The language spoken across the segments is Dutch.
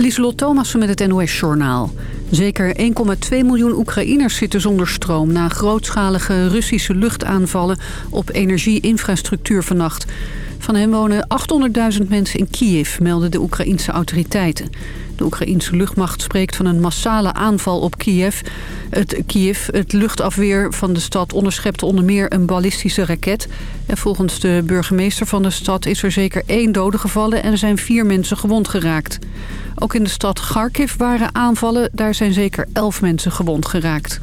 Lieselot Thomassen met het NOS-journaal. Zeker 1,2 miljoen Oekraïners zitten zonder stroom... na grootschalige Russische luchtaanvallen op energie-infrastructuur vannacht. Van hen wonen 800.000 mensen in Kiev, melden de Oekraïense autoriteiten. De Oekraïense luchtmacht spreekt van een massale aanval op Kiev. Het, Kiev, het luchtafweer van de stad onderschepte onder meer een ballistische raket. En volgens de burgemeester van de stad is er zeker één dode gevallen... en er zijn vier mensen gewond geraakt. Ook in de stad Kharkiv waren aanvallen. Daar zijn zeker elf mensen gewond geraakt.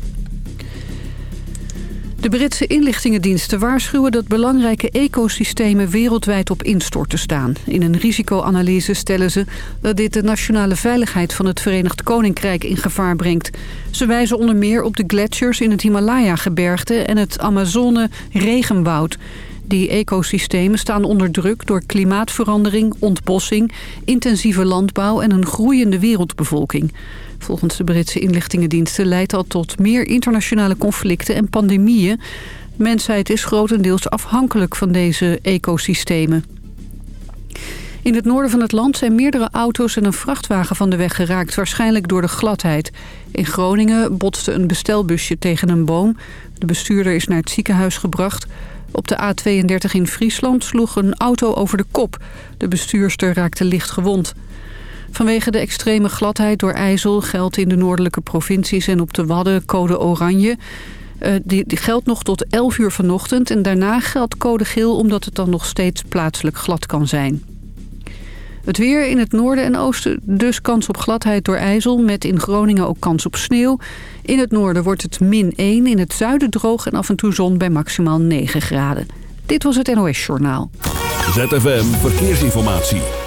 De Britse inlichtingendiensten waarschuwen dat belangrijke ecosystemen wereldwijd op instorten staan. In een risicoanalyse stellen ze dat dit de nationale veiligheid van het Verenigd Koninkrijk in gevaar brengt. Ze wijzen onder meer op de gletsjers in het Himalaya-gebergte en het Amazone-regenwoud. Die ecosystemen staan onder druk door klimaatverandering, ontbossing, intensieve landbouw en een groeiende wereldbevolking. Volgens de Britse inlichtingendiensten leidt dat tot meer internationale conflicten en pandemieën. De mensheid is grotendeels afhankelijk van deze ecosystemen. In het noorden van het land zijn meerdere auto's en een vrachtwagen van de weg geraakt, waarschijnlijk door de gladheid. In Groningen botste een bestelbusje tegen een boom. De bestuurder is naar het ziekenhuis gebracht. Op de A32 in Friesland sloeg een auto over de kop. De bestuurster raakte licht gewond. Vanwege de extreme gladheid door ijzel geldt in de noordelijke provincies en op de Wadden code oranje. Uh, die, die, geldt nog tot 11 uur vanochtend en daarna geldt code geel omdat het dan nog steeds plaatselijk glad kan zijn. Het weer in het noorden en oosten dus kans op gladheid door ijzel... met in Groningen ook kans op sneeuw. In het noorden wordt het min 1, in het zuiden droog en af en toe zon bij maximaal 9 graden. Dit was het NOS Journaal. ZFM Verkeersinformatie.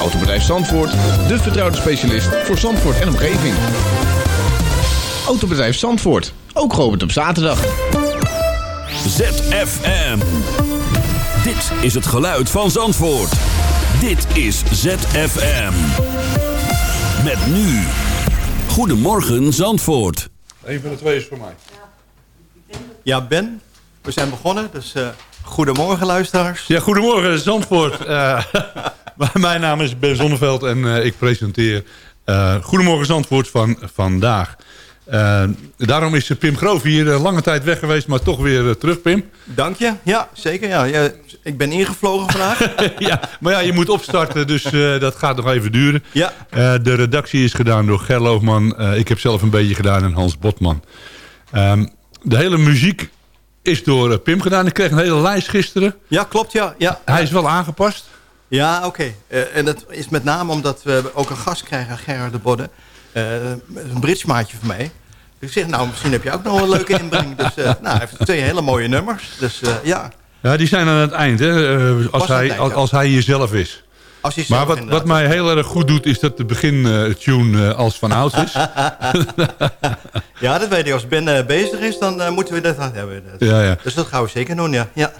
Autobedrijf Zandvoort, de vertrouwde specialist voor Zandvoort en omgeving. Autobedrijf Zandvoort, ook geopend op zaterdag. ZFM. Dit is het geluid van Zandvoort. Dit is ZFM. Met nu. Goedemorgen Zandvoort. Een van de twee is voor mij. Ja, Ben, we zijn begonnen, dus uh, goedemorgen luisteraars. Ja, goedemorgen Zandvoort. uh, mijn naam is Ben Zonneveld en uh, ik presenteer Goedemorgen Zandvoort van vandaag. Uh, daarom is Pim Groof hier uh, lange tijd weg geweest, maar toch weer uh, terug, Pim. Dank je. Ja, zeker. Ja. ja ik ben ingevlogen vandaag. ja, maar ja, je moet opstarten, dus dat gaat nog even duren. Ja. de redactie is gedaan door Gerloofman. ik heb zelf een beetje gedaan en Hans Botman. Um, de hele muziek is door Pim gedaan. Ik kreeg een hele lijst gisteren. Ja, klopt. Ja. ja. Hij is wel aangepast. Ja, oké. Okay. en dat is met name omdat we ook een gast krijgen, Gerard de Bodde. Uh, een bridgemaatje van mij. Dus ik zeg, nou, misschien heb je ook nog een leuke inbreng. Dus uh, nou, hij heeft twee hele mooie nummers. Dus ja. Ja, die zijn aan het eind, hè? als, hij, eind, als, als, hij hier zelf is. Als hij maar wat, wat mij heel erg goed doet, is dat de begin-tune als van ouds is. ja, dat weet ik. Als Ben bezig is, dan moeten we dat hebben. Dus, ja, ja. dus dat gaan we zeker doen, ja. ja.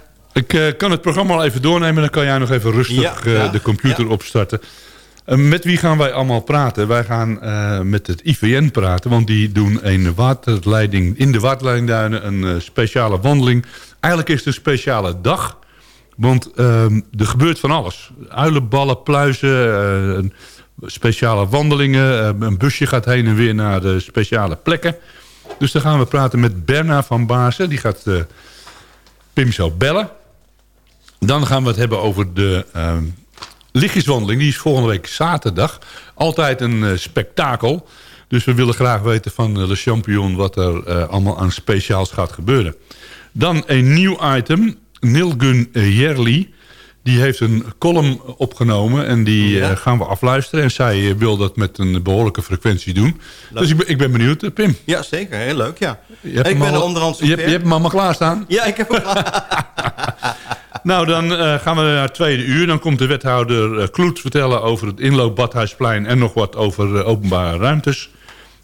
Ik kan het programma al even doornemen. Dan kan jij nog even rustig ja, de computer opstarten. Uh, met wie gaan wij allemaal praten? Wij gaan met het IVN praten, want die doen een waterleiding, in de waterleidingduinen een speciale wandeling. Eigenlijk is het een speciale dag, want ehm, er gebeurt van alles. Uilenballen, pluizen, speciale wandelingen. een busje gaat heen en weer naar de speciale plekken. Dus dan gaan we praten met Berna van Baarsen. Die gaat Pim zo bellen. Dan gaan we het hebben over de ehm, lichtjeswandeling, die is volgende week zaterdag. Altijd een uh, spektakel. Dus we willen graag weten van uh, Le Champion wat er uh, allemaal aan speciaals gaat gebeuren. Dan een nieuw item. Nilgun Jerli. Die heeft een column opgenomen en die ja. gaan we afluisteren. En zij wil dat met een behoorlijke frequentie doen. Leuk. Dus ik ben, ik ben benieuwd, Pim. Ja, zeker. Heel leuk, ja. Ik ben al, er onderhand je, hebt, je hebt hem allemaal klaarstaan? Ja, ik heb hem nou, dan gaan we naar het tweede uur. Dan komt de wethouder Kloet vertellen over het inloop Badhuisplein... en nog wat over openbare ruimtes.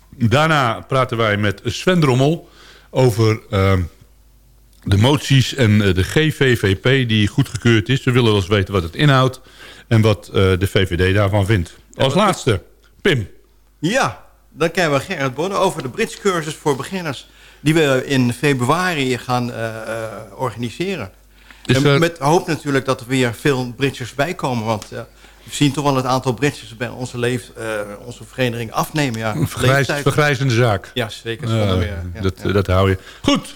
Daarna praten wij met Sven Drommel over ehm, de moties en de GVVP die goedgekeurd is. We willen wel eens weten wat het inhoudt en wat de VVD daarvan vindt. Als laatste, Pim. Ja, dan kennen we Gerrit Bonne over de Brits cursus voor beginners... die we in februari gaan uh, organiseren. en met hoop natuurlijk dat er weer veel Britsers bijkomen. Want uh, we zien toch wel het aantal Britsers bij onze, leef, onze vereniging afnemen. Ja, Vergrijs, vergrijzende zaak. Ja, zeker. weer, ja, dat, dat hou je. Goed,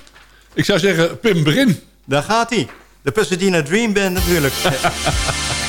ik zou zeggen, Pim, begin. Daar gaat hij. De Pasadena Dream Band natuurlijk.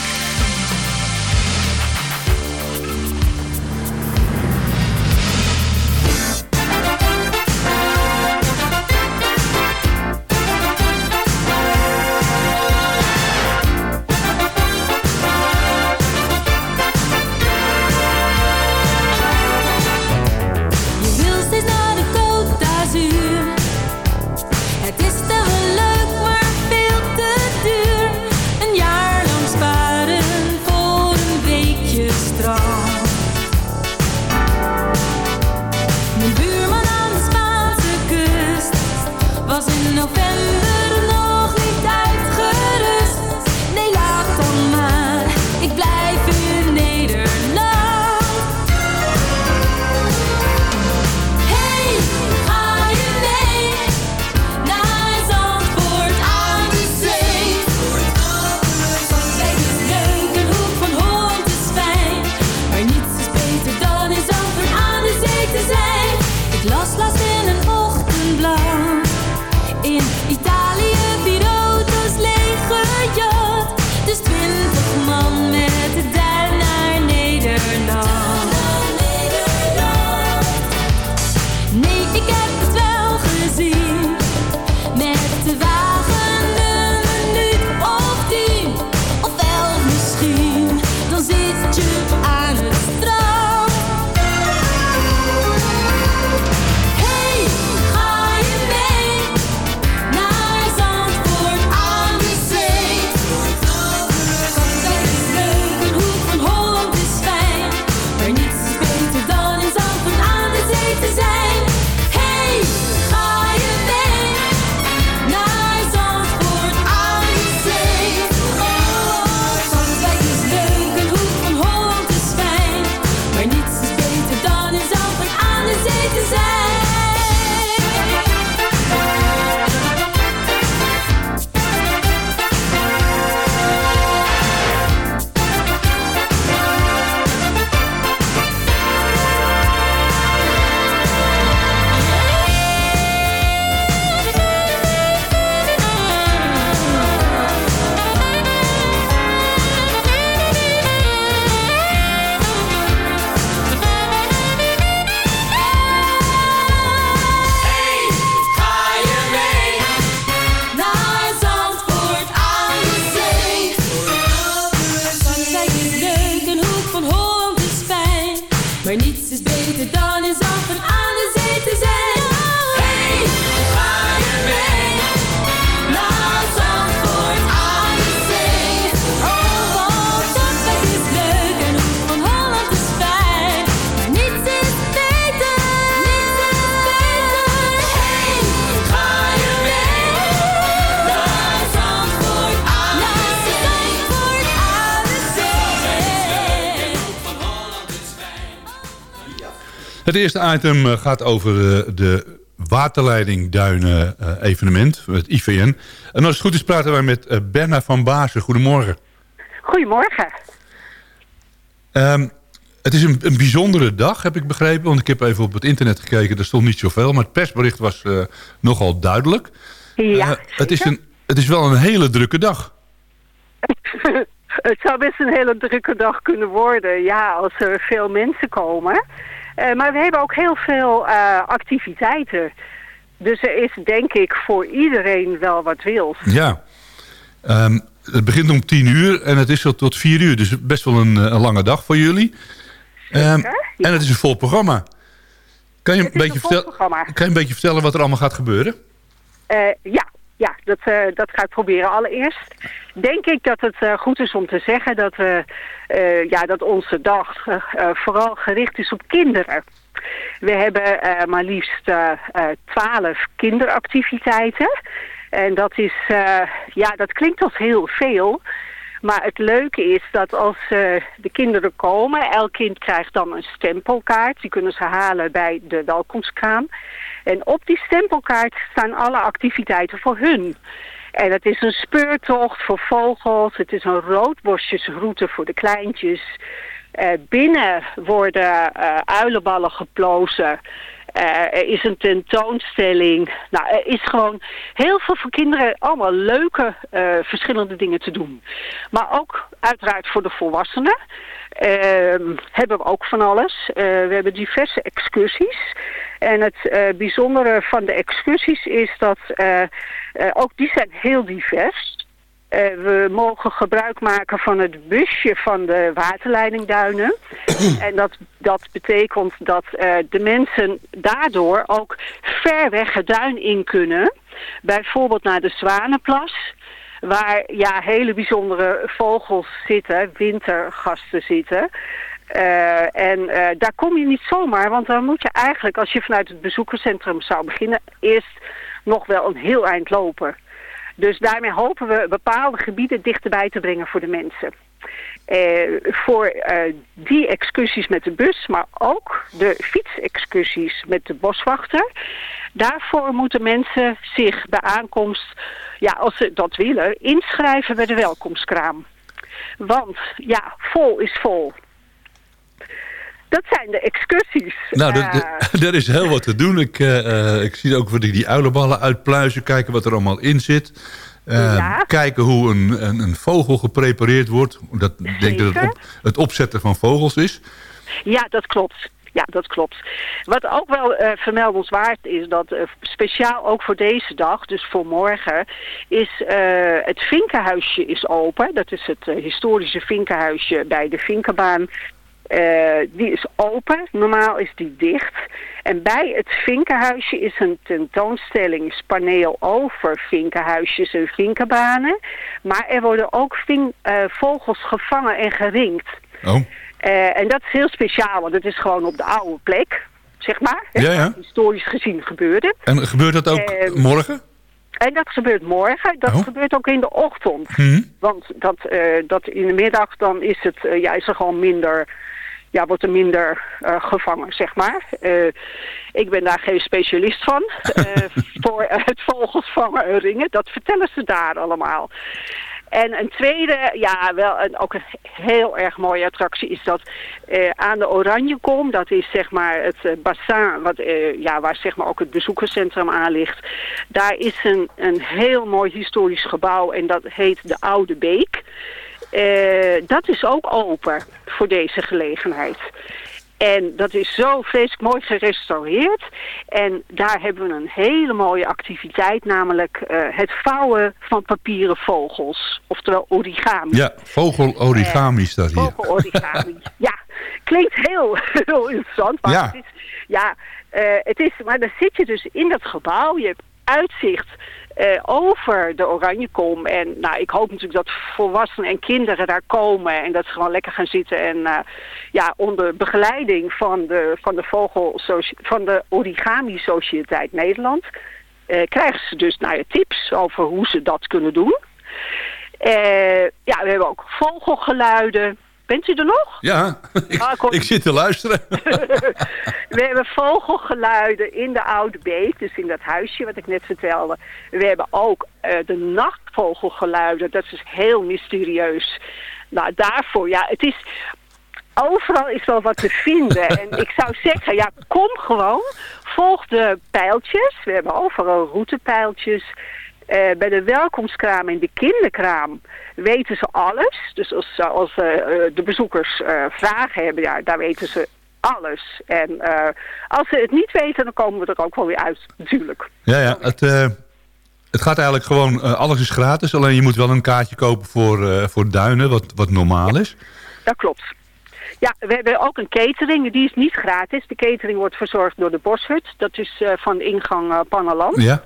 Het eerste item eh, gaat over eh, de waterleiding Duinen eh, evenement, het IVN. En als het goed is praten wij met Berna van Baasen. Goedemorgen. Goedemorgen. Um, het is een, een, bijzondere dag, heb ik begrepen. Want ik heb even op het internet gekeken, er stond niet zoveel. Maar het persbericht was uh, nogal duidelijk. Ja, uh, het, is een, het is wel een hele drukke dag. het zou best een hele drukke dag kunnen worden. Ja, als er veel mensen komen. Uh, maar we hebben ook heel veel uh, activiteiten. Dus er is denk ik voor iedereen wel wat wils. Ja. Um, het begint om tien uur en het is tot vier uur. Dus best wel een, een lange dag voor jullie. Um, ja. En het is een vol programma. Kan je, een beetje, vertel kan je een beetje vertellen wat er allemaal gaat gebeuren? Uh, ja, ja, dat, dat ga ik proberen. Allereerst denk ik dat het goed is om te zeggen dat, we, ja, dat onze dag vooral gericht is op kinderen. We hebben maar liefst twaalf kinderactiviteiten. En dat is, ja, dat klinkt als heel veel. Maar het leuke is dat als uh, de kinderen komen, elk kind krijgt dan een stempelkaart. Die kunnen ze halen bij de welkomstkraam. En op die stempelkaart staan alle activiteiten voor hun. En het is een speurtocht voor vogels. Het is een roodborstjesroute voor de kleintjes. Uh, binnen worden uh, uilenballen geplozen. Uh, er is een tentoonstelling. Nou, er is gewoon heel veel voor kinderen allemaal leuke uh, verschillende dingen te doen. Maar ook uiteraard voor de volwassenen. Uh, hebben we ook van alles. Uh, we hebben diverse excursies. En het bijzondere van de excursies is dat ook die zijn heel divers. Uh, we mogen gebruik maken van het busje van de waterleidingduinen. en dat, dat betekent dat uh, de mensen daardoor ook ver weg het duin in kunnen. Bijvoorbeeld naar de Zwanenplas. Waar ja, hele bijzondere vogels zitten, wintergasten zitten. Uh, en daar kom je niet zomaar, want dan moet je eigenlijk, als je vanuit het bezoekerscentrum zou beginnen, eerst nog wel een heel eind lopen. Dus daarmee hopen we bepaalde gebieden dichterbij te brengen voor de mensen. Uh, voor uh, die excursies met de bus, maar ook de fietsexcursies met de boswachter. Daarvoor moeten mensen zich bij aankomst, ja, als ze dat willen, inschrijven bij de welkomstkraam. Want ja, vol is vol. Dat zijn de excursies. Nou, uh, er is heel wat te doen. Ik, uh, ik zie ook die, die uilenballen uitpluizen, kijken wat er allemaal in zit. Uh, ja. Kijken hoe een, een, een, vogel geprepareerd wordt. Dat, ik denk dat het, op, het opzetten van vogels is. Ja, dat klopt. Ja, dat klopt. Wat ook wel uh, vermeldenswaard is, dat uh, speciaal ook voor deze dag, dus voor morgen, is het Vinkenhuisje is open. Dat is het historische Vinkenhuisje bij de Vinkenbaan uh, die is open, normaal is die dicht. En bij het vinkenhuisje is een tentoonstellingspaneel over vinkenhuisjes en vinkenbanen. Maar er worden ook vink, uh, vogels gevangen en geringd. Oh. Uh, en dat is heel speciaal, want het is gewoon op de oude plek, zeg maar. Ja, ja. Historisch gezien gebeurde. En gebeurt dat ook morgen? En dat gebeurt morgen. Dat oh. gebeurt ook in de ochtend. Hmm. Want dat, dat in de middag dan is, het, ja, is er gewoon minder ja, wordt er minder uh, gevangen, zeg maar. Uh, ik ben daar geen specialist van. Uh, voor het vogels vangen en ringen. Dat vertellen ze daar allemaal. En een tweede, ja, wel een, ook een heel erg mooie attractie is dat aan de Oranjekom, dat is zeg maar het bassin wat, ja, waar zeg maar ook het bezoekerscentrum aan ligt. Daar is een, een heel mooi historisch gebouw en dat heet de Oude Beek. Uh, dat is ook open voor deze gelegenheid. En dat is zo vreselijk mooi gerestaureerd. En daar hebben we een hele mooie activiteit, namelijk uh, het vouwen van papieren vogels. Oftewel origami. Ja, vogel-origami uh, staat hier. Vogel-origami, ja. Klinkt heel, heel interessant. Maar ja. Het is, ja, uh, het is, maar dan zit je dus in dat gebouw. Je hebt uitzicht over de Oranjekom. En nou, ik hoop natuurlijk dat volwassenen en kinderen daar komen en dat ze gewoon lekker gaan zitten. En uh, ja, onder begeleiding van de, van de, vogel, van de Origami Sociëteit Nederland uh, krijgen ze dus nou, tips over hoe ze dat kunnen doen. ja, we hebben ook vogelgeluiden. Bent u er nog? Ja, ik, ah, ik zit te luisteren. we hebben vogelgeluiden in de Oude Beek, dus in dat huisje wat ik net vertelde. We hebben ook uh, de nachtvogelgeluiden, dat is heel mysterieus. Nou, daarvoor, ja, het is... Overal is wel wat te vinden. en ik zou zeggen, ja, kom gewoon. Volg de pijltjes. We hebben overal routepijltjes. Uh, bij de welkomstkraam en de kinderkraam weten ze alles. Dus als, als uh, de bezoekers uh, vragen hebben, ja, daar weten ze alles. En als ze het niet weten, dan komen we er ook wel weer uit, natuurlijk. Ja, ja. Het, het gaat eigenlijk gewoon, alles is gratis. Alleen je moet wel een kaartje kopen voor, voor duinen, wat, wat normaal is. Dat klopt. Ja, we hebben ook een catering. Die is niet gratis. De catering wordt verzorgd door de Boshut. Dat is van ingang Panneland. Ja.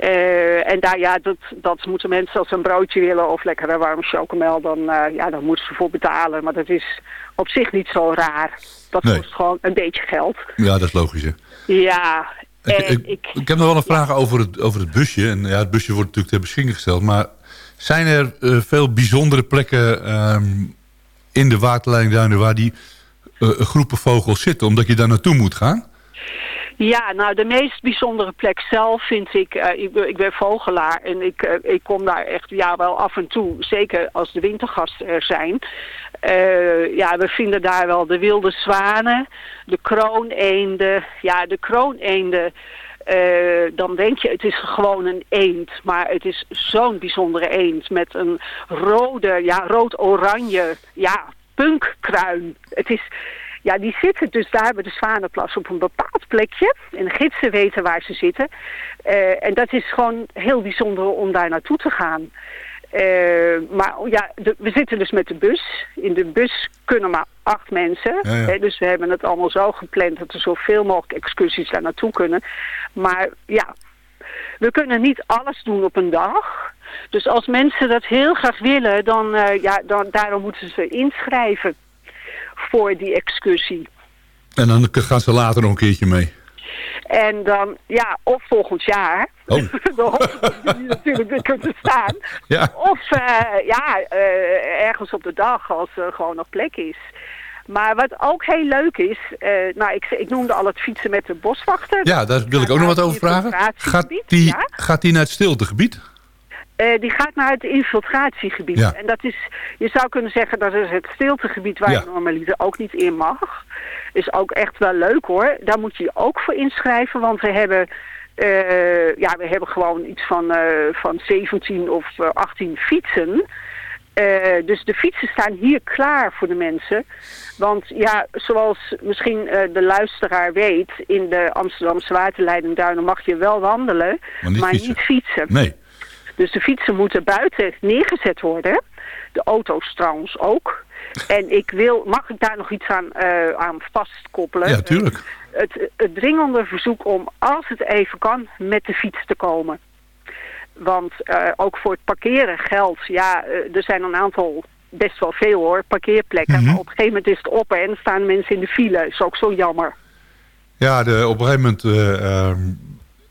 Uh, en daar, ja, dat, dat moeten mensen als ze een broodje willen of lekkere warme chocomel, dan, uh, ja, dan moeten ze voor betalen. Maar dat is op zich niet zo raar. Dat nee. kost gewoon een beetje geld. Ja, dat is logisch. Hè? Ja. Ik, ik, ik, ik, heb nog wel een vraag ja. over, het, over het busje. En ja, het busje wordt natuurlijk ter beschikking gesteld. Maar zijn er uh, veel bijzondere plekken um, in de waterleidingduinen waar die groepen vogels zitten? Omdat je daar naartoe moet gaan? Ja, nou de meest bijzondere plek zelf vind ik, uh, ik, ik, ben vogelaar en ik, uh, ik kom daar echt ja, wel af en toe, zeker als de wintergasten er zijn. Uh, ja, we vinden daar wel de wilde zwanen, de krooneenden, ja de krooneenden. dan denk je het is gewoon een eend, maar het is zo'n bijzondere eend met een rode, ja rood-oranje, ja punkkruin. Het is, ja, die zitten dus daar bij de Zwanenplas op een bepaald plekje. En de gidsen weten waar ze zitten. Uh, en dat is gewoon heel bijzonder om daar naartoe te gaan. Uh, maar ja, de, we zitten dus met de bus. In de bus kunnen maar acht mensen. Ja, ja. Hè, dus we hebben het allemaal zo gepland dat er zoveel mogelijk excursies daar naartoe kunnen. Maar ja, we kunnen niet alles doen op een dag. Dus als mensen dat heel graag willen, dan, uh, ja, dan daarom moeten ze inschrijven voor die excursie. En dan gaan ze later nog een keertje mee? En dan, ja, of volgend jaar. Oh. dan hopen natuurlijk weer kunnen staan. Ja. Of, uh, ja, uh, ergens op de dag als er gewoon nog plek is. Maar wat ook heel leuk is, uh, nou ik, ik noemde al het fietsen met de boswachter. Ja, daar wil ik ook nog wat over vragen. Gaat die, ja? gaat die naar het stiltegebied? Uh, die gaat naar het infiltratiegebied. Ja. En dat is, je zou kunnen zeggen, dat is het stiltegebied waar Ja. je normaliter ook niet in mag. Is ook echt wel leuk hoor. Daar moet je je ook voor inschrijven, want we hebben, eh, ja, we hebben gewoon iets van, eh, van 17 of eh, 18 fietsen. Eh, dus de fietsen staan hier klaar voor de mensen. Want ja, zoals misschien eh, de luisteraar weet, in de Amsterdamse waterleiding Duinen mag je wel wandelen, Maar niet fietsen. niet fietsen. Nee. Dus de fietsen moeten buiten neergezet worden. De auto's trouwens ook. En ik wil, mag ik daar nog iets aan, eh, aan vastkoppelen? Ja, tuurlijk. Het, het dringende verzoek om, als het even kan, met de fiets te komen. Want eh, ook voor het parkeren geldt, ja, eh, er zijn een aantal, best wel veel hoor, parkeerplekken. Mhm. Maar op een gegeven moment is het op en staan mensen in de file. is ook zo jammer. Ja, de, op een gegeven moment, eh, ehm,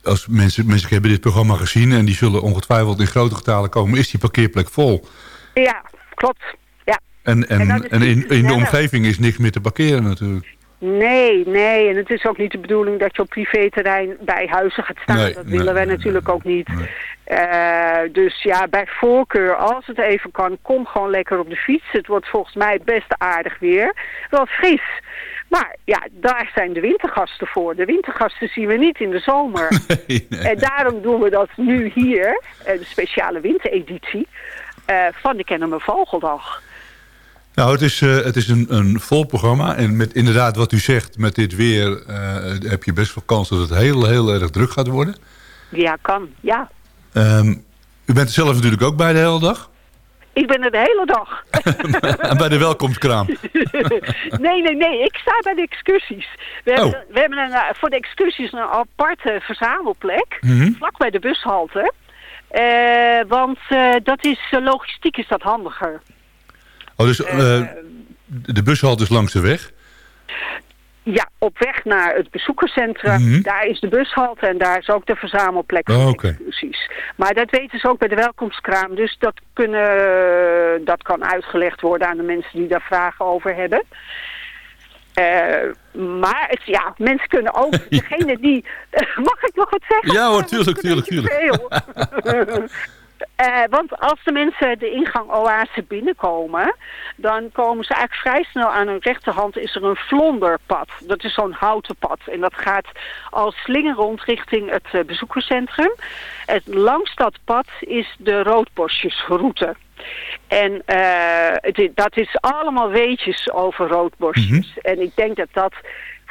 als mensen, mensen hebben dit programma gezien... en die zullen ongetwijfeld in grote getalen komen... is die parkeerplek vol. Ja, klopt. Ja. En, en, En in, in de omgeving is niks meer te parkeren natuurlijk. Nee, nee. En het is ook niet de bedoeling dat je op privéterrein bij huizen gaat staan. Nee, dat nee, willen wij nee, natuurlijk ook niet. Eh, dus ja, bij voorkeur, als het even kan, kom gewoon lekker op de fiets. Het wordt volgens mij best aardig weer. Wel fris. Maar ja, daar zijn de wintergasten voor. De wintergasten zien we niet in de zomer. Nee, nee. En daarom doen we dat nu hier, eh, de speciale wintereditie eh, van de Kennemer Vogeldag. Nou, het is, eh, het is een, een vol programma. En met inderdaad wat u zegt, met dit weer... eh, heb je best wel kans dat het heel, heel erg druk gaat worden. Ja, kan. Ja. Ehm, u bent er zelf natuurlijk ook bij de hele dag. Ik ben er de hele dag. en bij de welkomstkraam. nee, nee, nee. Ik sta bij de excursies. We hebben, Oh. we hebben een, eh, voor de excursies een aparte verzamelplek. Mhm. Vlak bij de bushalte. Eh, want eh, dat is, logistiek is dat handiger. Oh, dus de bushalte is langs de weg. Ja, op weg naar het bezoekerscentrum. Mhm. Daar is de bushalte en daar is ook de verzamelplek Oh, excursies. Maar dat weten ze ook bij de welkomstkraam. Dus dat, kunnen, dat kan uitgelegd worden aan de mensen die daar vragen over hebben. Eh, maar het, ja, mensen kunnen ook, degene die... mag ik nog wat zeggen? Ja hoor, tuurlijk, een tuurlijk, Eh, want als de mensen de ingang Oase binnenkomen, dan komen ze eigenlijk vrij snel aan hun rechterhand is er een vlonderpad. Dat is zo'n houten pad en dat gaat als slinger rond richting het eh, bezoekerscentrum. En langs dat pad is de roodborstjesroute. En eh, het dat is allemaal weetjes over roodborstjes. En ik denk dat dat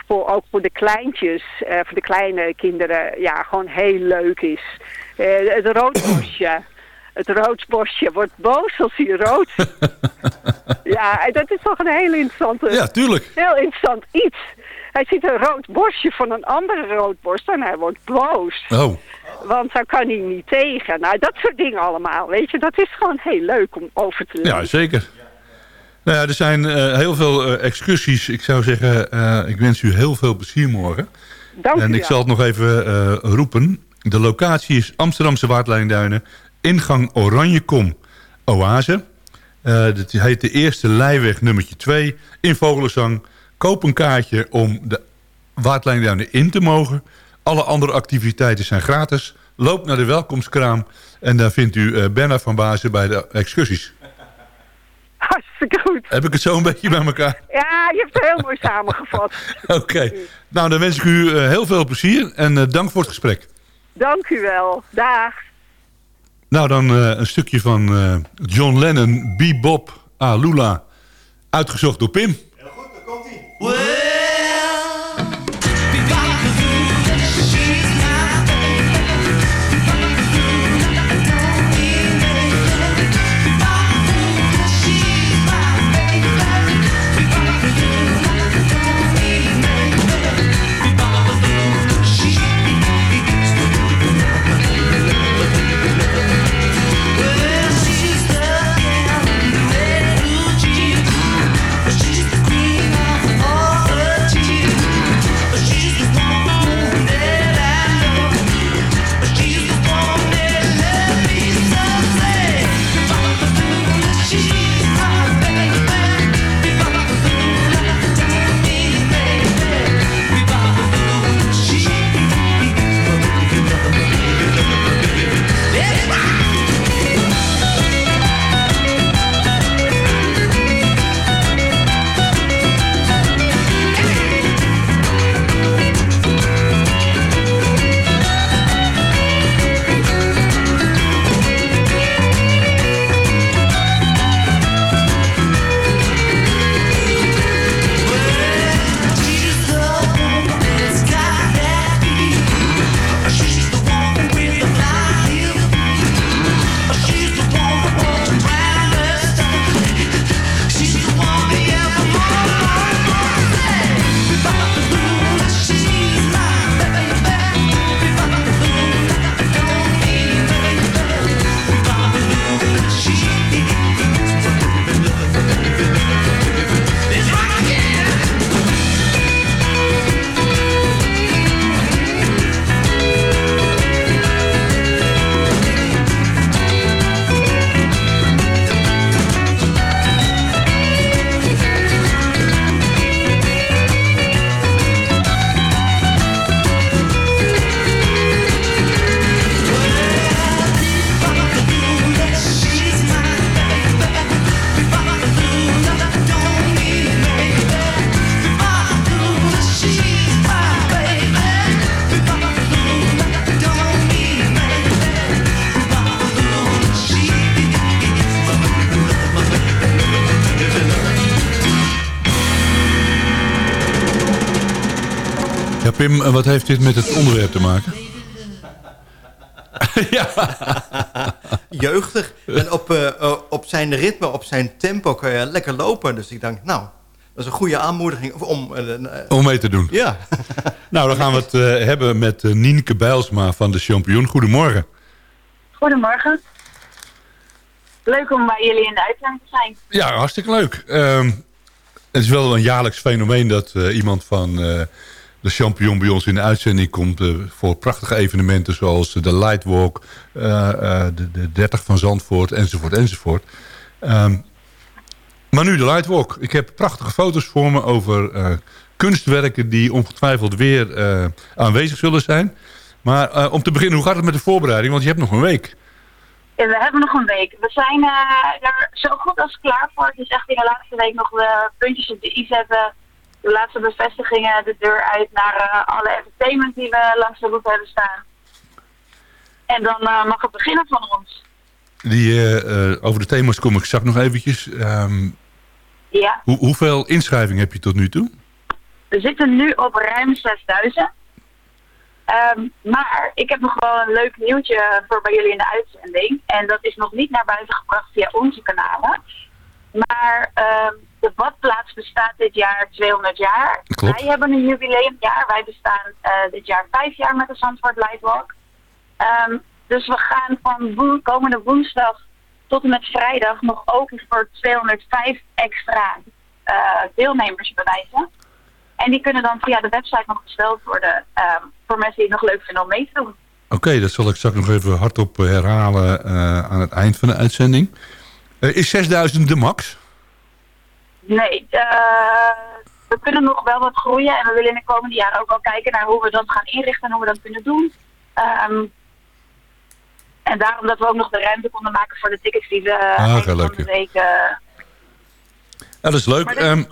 voor, ook voor de kleintjes, voor de kleine kinderen, ja, gewoon heel leuk is. Het roodborstje. Het roodborstje wordt boos als hij rood. Ja, en dat is toch een heel interessante, Ja, tuurlijk. heel interessant iets. Hij ziet een rood borstje van een andere roodborst en hij wordt boos. Oh, Want daar kan hij niet tegen. Nou, dat soort dingen allemaal, weet je. Dat is gewoon heel leuk om over te lezen. Ja, zeker. Nou ja, er zijn uh, heel veel uh, excursies. Ik zou zeggen, uh, ik wens u heel veel plezier morgen. Dank en u ik zal het nog even roepen. De locatie is Amsterdamse Waardlijnduinen. Ingang Oranjekom Oase. dit heet de eerste Leiweg nummertje 2 in Vogelenzang. Koop een kaartje om de Waardlijnduinen in te mogen. Alle andere activiteiten zijn gratis. Loop naar de welkomstkraam en daar vindt u uh, Bernard van Bazen bij de excursies. Hartstikke goed. Heb ik het zo een beetje bij elkaar? Ja, je hebt het heel mooi samengevat. Oké. Okay. Nou, dan wens ik u uh, heel veel plezier en dank voor het gesprek. Dank u wel. Dag. Nou, dan een stukje van John Lennon, Bebop, Alula. Uitgezocht door Pim. Pim, wat heeft dit met het onderwerp te maken? ja. Jeugdig. En op, uh, op zijn ritme, op zijn tempo kan je lekker lopen. Dus ik denk, nou, dat is een goede aanmoediging om... Uh, om mee te doen. Ja. nou, dan gaan we het uh, hebben met Nienke Bijlsma van de Champion. Goedemorgen. Goedemorgen. Leuk om bij jullie in de uitzending te zijn. Ja, hartstikke leuk. Um, het is wel een jaarlijks fenomeen dat iemand van de champion bij ons in de uitzending komt... Uh, voor prachtige evenementen zoals de Lightwalk, uh, de, de 30 van Zandvoort, enzovoort, enzovoort. Um, maar nu de Lightwalk. Ik heb prachtige foto's voor me over kunstwerken... die ongetwijfeld weer aanwezig zullen zijn. Maar om te beginnen, hoe gaat het met de voorbereiding? Want je hebt nog een week. Ja, we hebben nog een week. We zijn er zo goed als klaar voor. Het is echt in de laatste week nog de puntjes op de i zetten de laatste bevestigingen de deur uit naar uh, alle entertainment die we langs de route hebben staan. En dan uh, mag het beginnen van ons. Die, uh, over de thema's kom ik straks nog eventjes. Um, ja. Hoe, hoeveel inschrijving heb je tot nu toe? We zitten nu op ruim 6000. Um, ehm, maar ik heb nog wel een leuk nieuwtje voor bij jullie in de uitzending. En dat is nog niet naar buiten gebracht via onze kanalen. Maar um, de badplaats bestaat dit jaar 200 jaar. Klopt. Wij hebben een jubileumjaar. Wij bestaan uh, dit jaar vijf jaar met de Zandvoort Lightwalk. Ehm, dus we gaan van woen, komende woensdag tot en met vrijdag nog open voor 205 extra uh, deelnemers bewijzen. En die kunnen dan via de website nog besteld worden ehm, voor mensen die het nog leuk vinden om mee te doen. Oké, dat zal ik straks nog even hardop herhalen uh, aan het eind van de uitzending. Is 6000 de max? Nee, we kunnen nog wel wat groeien. En we willen in de komende jaren ook al kijken naar hoe we dat gaan inrichten en hoe we dat kunnen doen. Um, en daarom dat we ook nog de ruimte konden maken voor de tickets die we ah, van de week... ja, dat is leuk. Um,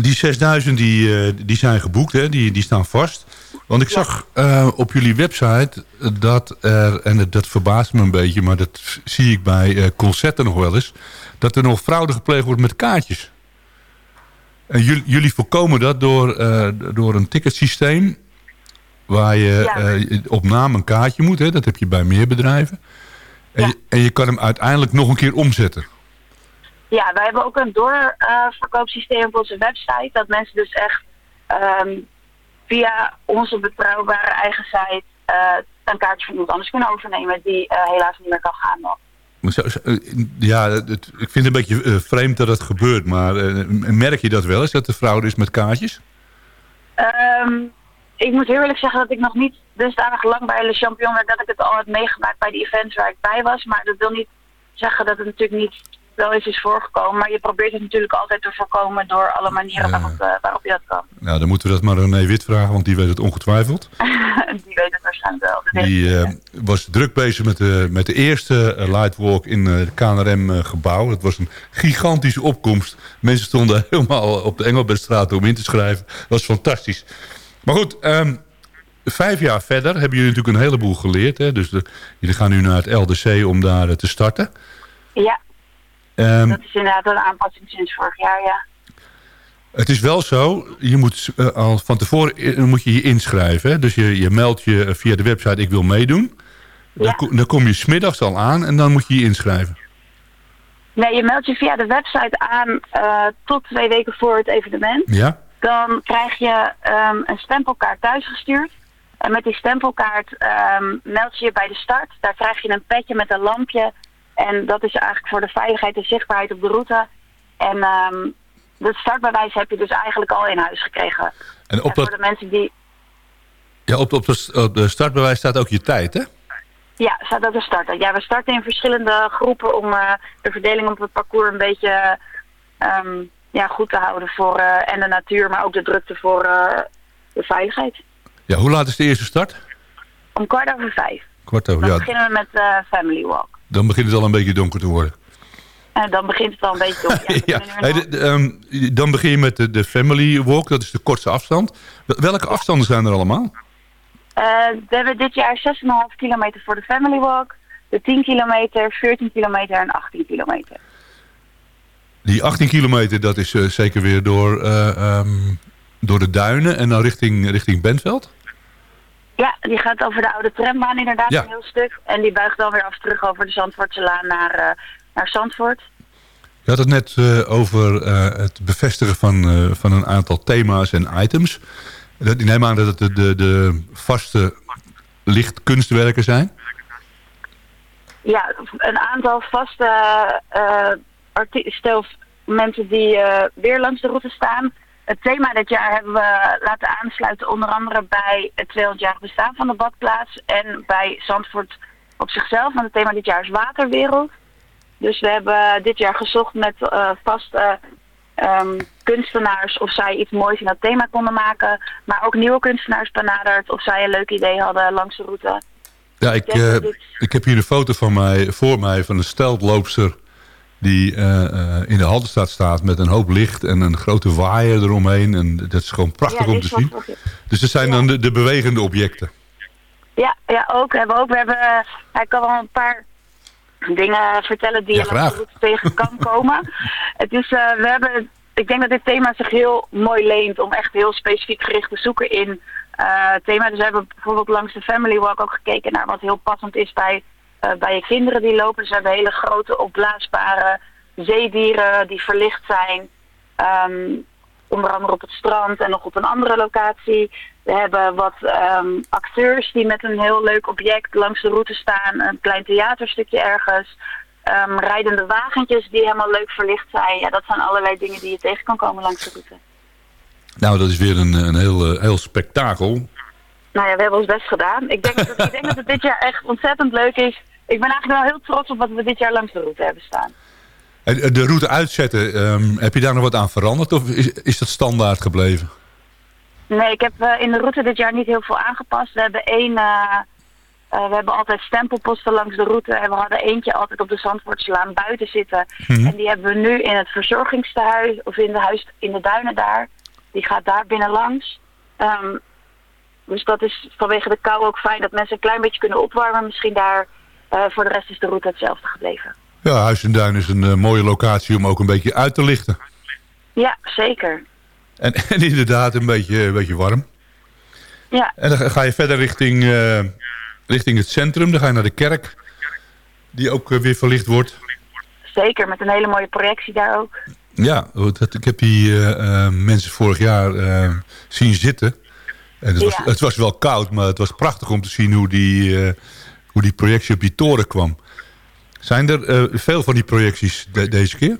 die 6000 die, uh, die zijn geboekt, hè? Die, die staan vast. Want ik zag uh, op jullie website dat er, en dat verbaast me een beetje... maar dat zie ik bij concerten nog wel eens... dat er nog fraude gepleegd wordt met kaartjes. En jullie, jullie voorkomen dat door, door een ticketsysteem... waar je op naam een kaartje moet. Hè? Dat heb je bij meer bedrijven. En, je, en je kan hem uiteindelijk nog een keer omzetten. Ja, wij hebben ook een doorverkoopsysteem op onze website. Dat mensen dus echt um, via onze betrouwbare eigen site uh, een kaartje van iemand anders kunnen overnemen. Die uh, helaas niet meer kan gaan nog. Eh, ja, ik vind het een beetje uh, vreemd dat dat gebeurt. Maar merk je dat wel eens, dat er fraude is met kaartjes? Um, ik moet eerlijk zeggen dat ik nog niet dusdanig lang bij Le Champion werd... dat ik het al heb meegemaakt bij die events waar ik bij was. Maar dat wil niet zeggen dat het natuurlijk niet wel eens is voorgekomen. Maar je probeert het natuurlijk altijd te voorkomen door alle manieren waarop, uh, waarop je dat kan. Nou, dan moeten we dat maar René Wit vragen, want die weet het ongetwijfeld. die weet het waarschijnlijk wel. Die uh, was druk bezig met de, met de eerste uh, Lightwalk in het KNRM-gebouw. Dat was een gigantische opkomst. Mensen stonden helemaal op de Engelbertstraat om in te schrijven. Dat was fantastisch. Maar goed, um, vijf jaar verder hebben jullie natuurlijk een heleboel geleerd. Hè? Dus de, jullie gaan nu naar het LDC om daar te starten. Ja. Um, dat is inderdaad een aanpassing sinds vorig jaar, ja. Het is wel zo, je moet uh, al van tevoren moet je je inschrijven. Hè? Dus je, je meldt je via de website ik wil meedoen. Ja. Dan, dan, kom je smiddags al aan en dan moet je je inschrijven. Nee, je meldt je via de website aan uh, tot twee weken voor het evenement. Ja. Dan krijg je um, een stempelkaart thuisgestuurd. En met die stempelkaart um, meld je je bij de start. Daar krijg je een petje met een lampje en dat is eigenlijk voor de veiligheid en zichtbaarheid op de route. En um, ehm, het startbewijs heb je dus eigenlijk al in huis gekregen. En, op dat... voor de mensen die... Ja, op, op, de, op de startbewijs staat ook je tijd, hè? Ja, staat ook de starten. Ja, we starten in verschillende groepen om uh, de verdeling op het parcours een beetje um, ja, goed te houden voor uh, en de natuur, maar ook de drukte voor uh, de veiligheid. Ja, hoe laat is de eerste start? Om kwart over vijf. Kwart over, Dan ja. beginnen we met Family Walk. Dan begint het al een beetje donker te worden. En dan begint het al een beetje donker. ja, ehm, dan begin je met de, de Family Walk, dat is de kortste afstand. Welke afstanden zijn er allemaal? Uh, we hebben dit jaar 6,5 kilometer voor de Family Walk. De 10 kilometer, 14 kilometer en 18 kilometer. Die 18 kilometer, dat is uh, zeker weer door, uh, um, door de duinen en dan richting, richting Bentveld? Ja, die gaat over de oude trambaan inderdaad een heel stuk. En die buigt dan weer af terug over de Zandvoortselaan naar, uh, naar Zandvoort. Je had het net uh, over uh, het bevestigen van, van een aantal thema's en items. Ik neem aan dat het de, de, de vaste lichtkunstwerken zijn? Ja, een aantal vaste artiesten of mensen die weer langs de route staan het thema dit jaar hebben we laten aansluiten onder andere bij het 200-jarig bestaan van de badplaats en bij Zandvoort op zichzelf. Want het thema dit jaar is waterwereld. Dus we hebben dit jaar gezocht met uh, vaste um, kunstenaars of zij iets moois in dat thema konden maken. Maar ook nieuwe kunstenaars benaderd of zij een leuk idee hadden langs de route. Ja, ik, uh, ik heb hier een foto van mij, voor mij van een steltloopster die uh, in de Haldenstad staat met een hoop licht en een grote waaier eromheen. En dat is gewoon prachtig om te zien. Dus dat zijn dan de, de, bewegende objecten. Ja, ja ook. We hebben ook. We hebben, hij kan wel een paar dingen vertellen die ja, je tegen kan komen. Het is, uh, we hebben, ik denk dat dit thema zich heel mooi leent om echt heel specifiek gericht te zoeken in uh, thema. Dus we hebben bijvoorbeeld langs de Family Walk ook gekeken naar wat heel passend is bij uh, bij je kinderen die lopen. We hebben hele grote opblaasbare zeedieren die verlicht zijn. Um, onder andere op het strand en nog op een andere locatie. We hebben wat ehm, acteurs die met een heel leuk object langs de route staan. Een klein theaterstukje ergens. Um, rijdende wagentjes die helemaal leuk verlicht zijn. Ja, dat zijn allerlei dingen die je tegen kan komen langs de route. Nou, dat is weer een, een heel, heel spektakel. Nou ja, we hebben ons best gedaan. Ik denk, dat, ik denk dat het dit jaar echt ontzettend leuk is. Ik ben eigenlijk wel heel trots op wat we dit jaar langs de route hebben staan. En de route uitzetten, um, heb je daar nog wat aan veranderd of is, is dat standaard gebleven? Nee, ik heb uh, in de route dit jaar niet heel veel aangepast. We hebben één, uh, uh, we hebben altijd stempelposten langs de route. En we hadden eentje altijd op de Zandvoortslaan buiten zitten. Mhm. En die hebben we nu in het verzorgingstehuis, of in de huis in de duinen daar. Die gaat daar binnen langs. Um, dus dat is vanwege de kou ook fijn dat mensen een klein beetje kunnen opwarmen. Misschien daar, voor de rest is de route hetzelfde gebleven. Ja, Huis en Duin is een uh, mooie locatie om ook een beetje uit te lichten. Ja, zeker. En, en inderdaad een beetje, een beetje warm. Ja. En dan ga je verder richting, uh, richting het centrum. Dan ga je naar de kerk, die ook uh, weer verlicht wordt. Zeker, met een hele mooie projectie daar ook. Ja, dat, ik heb die mensen vorig jaar zien zitten. En het, was, het was wel koud, maar het was prachtig om te zien hoe die, hoe die projectie op die toren kwam. Zijn er uh, veel van die projecties de deze keer?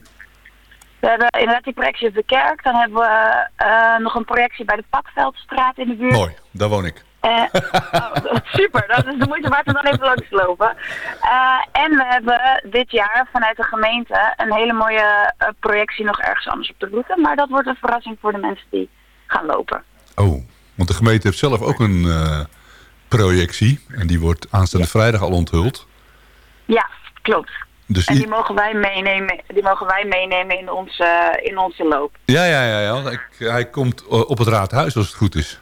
We hebben inderdaad die projectie op de kerk. Dan hebben we uh, nog een projectie bij de Pakveldstraat in de buurt. Mooi, daar woon ik. Uh, oh, super, dat is de moeite waard om dan even langs te lopen. en we hebben dit jaar vanuit de gemeente een hele mooie projectie nog ergens anders op de route. Maar dat wordt een verrassing voor de mensen die gaan lopen. Oh, want de gemeente heeft zelf ook een projectie. En die wordt aanstaande ja. vrijdag al onthuld. Ja, klopt. Dus en die mogen wij meenemen, die mogen wij meenemen in onze, in onze loop. Ja, ja, ja. ja. Ik, hij komt op het raadhuis als het goed is.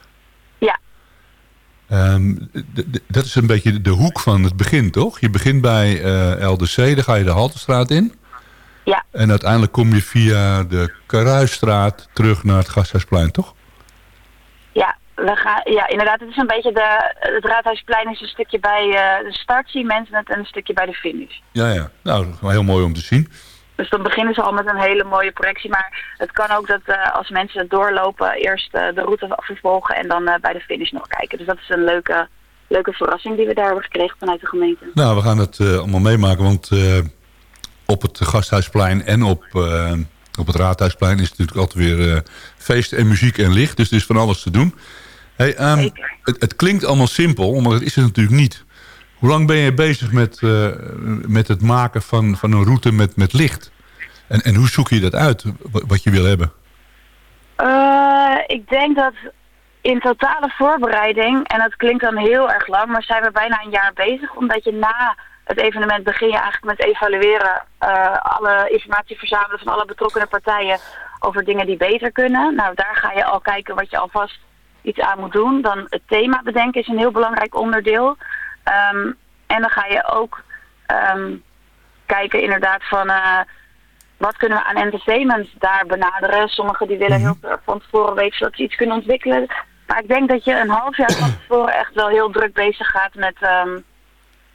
Ja. Um, dat is een beetje de hoek van het begin, toch? Je begint bij uh, LDC, dan ga je de Haltestraat in. Ja. En uiteindelijk kom je via de Karuisstraat terug naar het Gasthuisplein, toch? Ja, we gaan, ja, inderdaad. Het is een beetje de, het Raadhuisplein is een stukje bij uh, de start, zie mensen het, en een stukje bij de finish. Ja, ja. Nou, heel mooi om te zien. Dus dan beginnen ze al met een hele mooie projectie. Maar het kan ook dat uh, als mensen doorlopen, eerst uh, de route vervolgen en dan bij de finish nog kijken. Dus dat is een leuke, leuke verrassing die we daar hebben gekregen vanuit de gemeente. Nou, we gaan het allemaal meemaken, want op het Gasthuisplein en op, op het Raadhuisplein is het natuurlijk altijd weer feest en muziek en licht. Dus er is van alles te doen. Hey, um, het, het, klinkt allemaal simpel, maar dat is het natuurlijk niet. Hoe lang ben je bezig met, uh, met het maken van, van een route met, met licht? En, en hoe zoek je dat uit, wat je wil hebben? Uh, ik denk dat in totale voorbereiding, en dat klinkt dan heel erg lang, maar zijn we bijna een jaar bezig. Omdat je na het evenement begin je eigenlijk met evalueren, uh, alle informatie verzamelen van alle betrokkenen partijen over dingen die beter kunnen. Nou, daar ga je al kijken wat je alvast iets aan moet doen. Dan het thema bedenken is een heel belangrijk onderdeel. Um, en dan ga je ook um, kijken inderdaad van uh, wat kunnen we aan entertainment daar benaderen. Sommigen die willen heel veel van tevoren weten zodat ze iets kunnen ontwikkelen. Maar ik denk dat je een half jaar van tevoren echt wel heel druk bezig gaat met, um,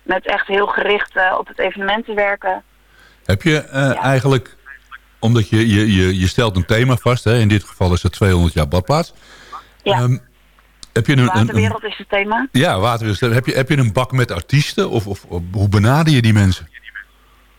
met echt heel gericht uh, op het evenement te werken. Heb je uh, ja. eigenlijk, omdat je, je, je, je stelt een thema vast, hè? in dit geval is het 200 jaar badplaats. Ja. Um, heb je een, waterwereld is het thema. Ja, waterwereld. Heb je, heb je een bak met artiesten? Of, of, of hoe benader je die mensen?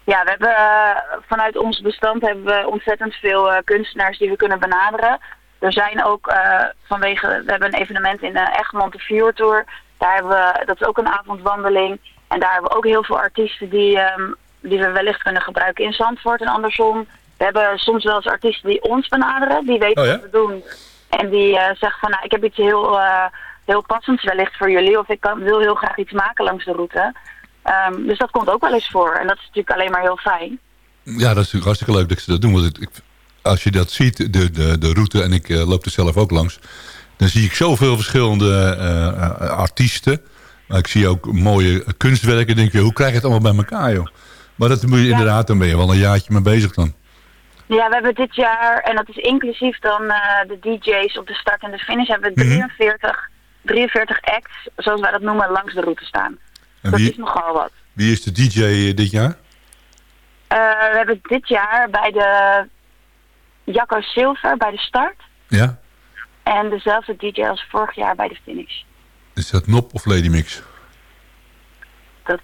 Ja, we hebben uh, vanuit ons bestand hebben we ontzettend veel uh, kunstenaars die we kunnen benaderen. Er zijn ook uh, vanwege, we hebben een evenement in de Egmond de Vuurtour. Daar hebben we, dat is ook een avondwandeling. En daar hebben we ook heel veel artiesten die, um, die we wellicht kunnen gebruiken in Zandvoort en andersom. We hebben soms wel eens artiesten die ons benaderen, die weten oh, ja? wat we doen. En die uh, zegt van, nou, ik heb iets heel, uh, heel passends wellicht voor jullie. Of ik kan, wil heel graag iets maken langs de route. Um, dus dat komt ook wel eens voor. En dat is natuurlijk alleen maar heel fijn. Ja, dat is natuurlijk hartstikke leuk dat ze dat doen. Want ik, als je dat ziet, de, de, de route, en ik uh, loop er zelf ook langs... dan zie ik zoveel verschillende artiesten. Maar ik zie ook mooie kunstwerken. denk je, hoe krijg je het allemaal bij elkaar, joh? Maar dat moet je ja. inderdaad, dan ben je wel een jaartje mee bezig dan. Ja, we hebben dit jaar, en dat is inclusief dan uh, de DJ's op de start en de finish, hebben we 43, mm -hmm. 43 acts, zoals wij dat noemen, langs de route staan. En dat wie, is nogal wat. Wie is de DJ dit jaar? Uh, we hebben dit jaar bij de Jacco Silver, bij de start. Ja. En dezelfde DJ als vorig jaar bij de finish. Is dat Nop of Lady Mix? Dat,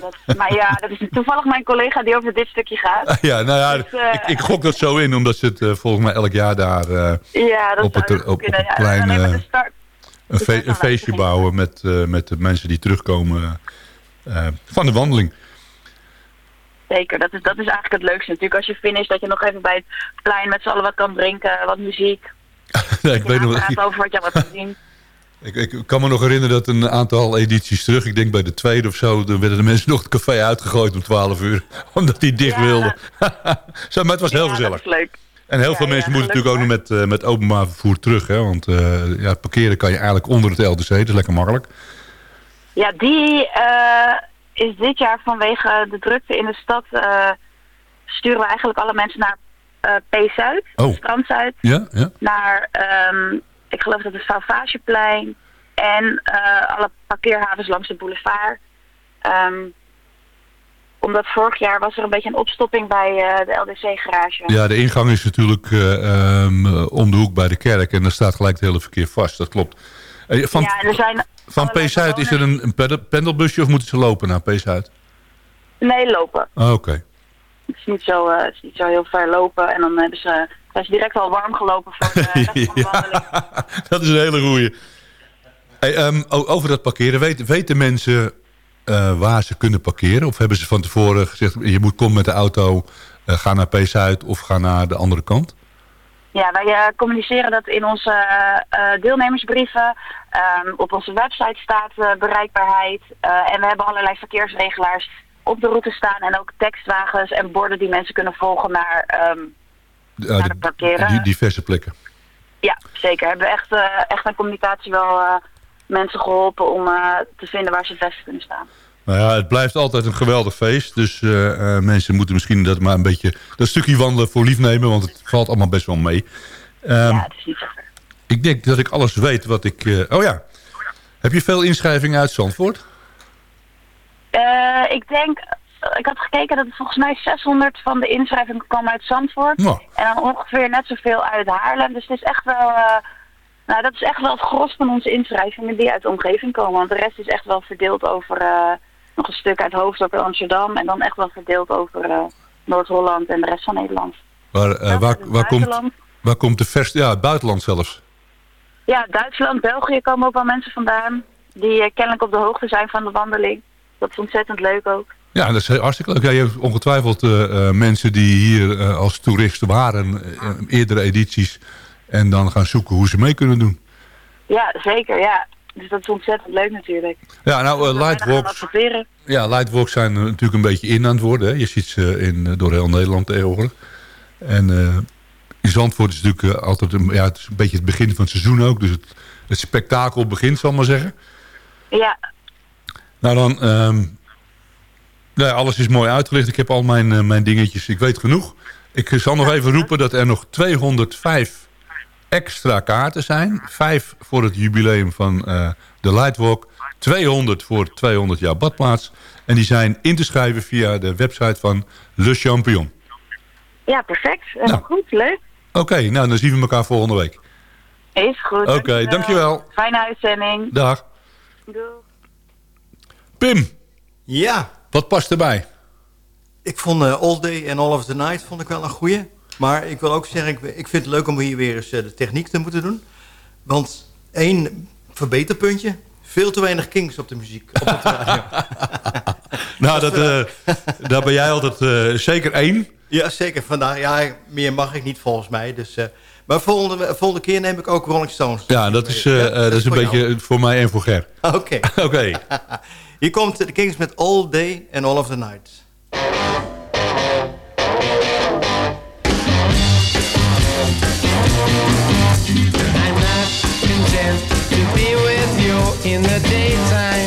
dat, maar ja, dat is toevallig mijn collega die over dit stukje gaat. Ja, nou ja, Dus, eh, ik, ik gok dat zo in, omdat ze het eh, volgens mij elk jaar daar eh, Ja, dat op het, op, op Ja, start, een, fe- start een feestje bouwen met, met de mensen die terugkomen van de wandeling. Zeker, dat is, dat is eigenlijk het leukste natuurlijk. Als je finisht, dat je nog even bij het plein met z'n allen wat kan drinken, wat muziek. nee, ik, weet nog, over wat je hebt gezien. Ik, ik kan me nog herinneren dat een aantal edities terug, ik denk bij de tweede of zo, dan werden de mensen nog het café uitgegooid om 12 uur, omdat die dicht Ja. wilden. zo, maar het was heel Ja, gezellig. Leuk. En heel Ja, veel mensen moeten natuurlijk ook nog met, eh, met openbaar vervoer terug. Hè? Want eh, ja, parkeren kan je eigenlijk onder het LDC. Dat is lekker makkelijk. Ja, die eh, is dit jaar vanwege de drukte in de stad... sturen we eigenlijk alle mensen naar P-Zuid, Oh. Strand Zuid. Ja, ja. Naar, ehm, ik geloof dat het Salvageplein en eh, alle parkeerhavens langs de boulevard. Ehm, omdat vorig jaar was er een beetje een opstopping bij eh, de LDC-garage. ja, de ingang is natuurlijk eh, ehm, eh, om de hoek bij de kerk. En daar staat gelijk het hele verkeer vast. Dat klopt. Van ja, er zijn van P-Zuid is er een, een pendel- pendelbusje of moeten ze lopen naar P-Zuid? Nee, lopen. Oh, Oké. Het is niet zo, het is niet zo heel ver lopen. En dan hebben ze, zijn ze direct al warm gelopen voor de rest van de ja, dat is een hele goeie. Hey, ehm, over dat parkeren. Weet, weten mensen eh, waar ze kunnen parkeren? Of hebben ze van tevoren gezegd... je moet komen met de auto, eh, ga naar P-Zuid of ga naar de andere kant? Ja, wij eh, communiceren dat in onze deelnemersbrieven. Ehm, op onze website staat bereikbaarheid. En we hebben allerlei verkeersregelaars op de route staan. En ook tekstwagens en borden die mensen kunnen volgen naar... ehm, Uh, Naar de parkeren. die diverse plekken. ja, zeker. Hebben we echt, eh, echt aan communicatie wel eh, mensen geholpen om eh, te vinden waar ze het beste kunnen staan. Nou ja, het blijft altijd een geweldig feest. Dus mensen moeten misschien dat maar een beetje... dat stukje wandelen voor lief nemen, want het valt allemaal best wel mee. Ehm, ja, het is niet ver. Ik denk dat ik alles weet wat ik... oh ja, heb je veel inschrijvingen uit Zandvoort? Ik denk, ik had gekeken dat het volgens mij 600 van de inschrijvingen kwam uit Zandvoort. Nou, En dan ongeveer net zoveel uit Haarlem. Dus het is echt wel, eh, nou dat is echt wel het gros van onze inschrijvingen die uit de omgeving komen. Want de rest is echt wel verdeeld over eh, nog een stuk uit Hoofddorp en Amsterdam. En dan echt wel verdeeld over eh, Noord-Holland en de rest van Nederland. waar, Ja, waar, komt, waar komt de vers... Ja, het buitenland zelfs. Ja, Duitsland, België komen ook wel mensen vandaan. Die kennelijk op de hoogte zijn van de wandeling. Dat is ontzettend leuk ook. Ja, dat is heel- hartstikke leuk. Ja, je hebt ongetwijfeld eh, eh, mensen die hier eh, als toeristen waren... eerdere edities... en dan gaan zoeken hoe ze mee kunnen doen. Ja, zeker, ja. Dus dat is ontzettend leuk natuurlijk. Ja, nou, Lightwalks... adverteren. Ja, Lightwalks zijn natuurlijk een beetje in aan het worden. Hè. Je ziet ze in, door heel Nederland tegenwoordig. En eh, in Zandvoort is natuurlijk altijd een, ja, het is een beetje het begin van het seizoen ook. Dus het, het spektakel begint, zal ik maar zeggen. Ja, Nou dan, ehm, nou alles is mooi uitgelicht. Ik heb al mijn, eh, mijn dingetjes, ik weet genoeg. Ik zal nog even roepen dat er nog 205 extra kaarten zijn. Vijf voor het jubileum van eh, de Lightwalk. 200 voor 200 jaar badplaats. En die zijn in te schrijven via de website van Le Champion. ja perfect. Nou. goed, leuk. Oké, nou dan zien we elkaar volgende week. Is goed. Oké, dankjewel. Fijne uitzending. Dag. Doei. Pim, Ja, wat past erbij? ik vond eh, All Day and All of the Night vond ik wel een goeie. Maar ik wil ook zeggen, ik, ik vind het leuk om hier weer eens eh, de techniek te moeten doen. Want één verbeterpuntje, veel te weinig kings op de muziek. Op het radio. Nou, dat, eh, daar ben jij altijd zeker één. ja, zeker. Vandaag, ja, meer mag ik niet volgens mij. Dus, maar volgende, volgende keer neem ik ook Rolling Stones. Ja, dat is, eh, Ja, eh, dat is een jou. beetje voor mij en voor Ger. Oké. Oké. Hier komt de Kings met All Day and All of the Night. I'm not content to be with you in the daytime.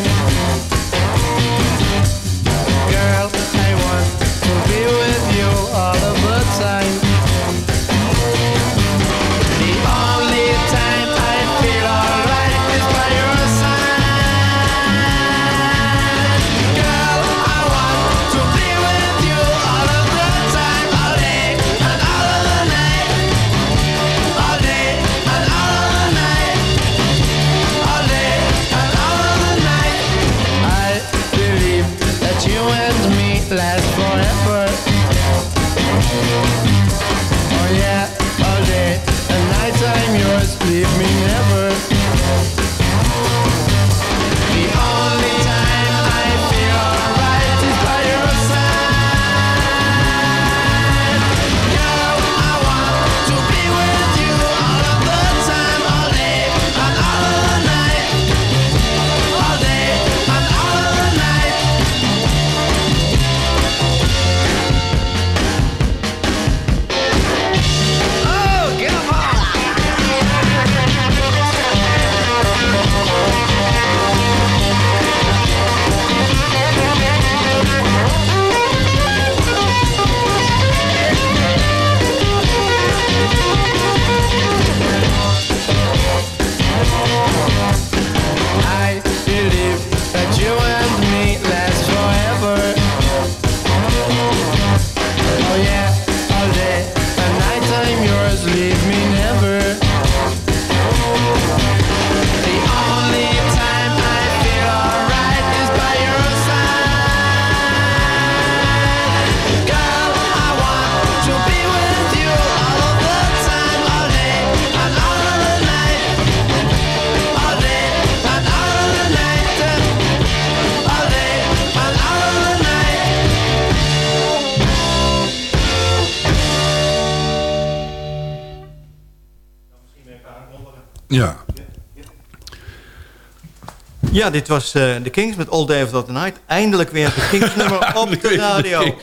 Ja, dit was uh, The Kings met All Day of the Night. Eindelijk weer een Kings nummer op de radio.